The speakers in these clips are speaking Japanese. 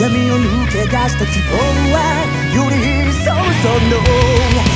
闇を抜け出した希望はより一層その。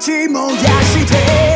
ち燃やして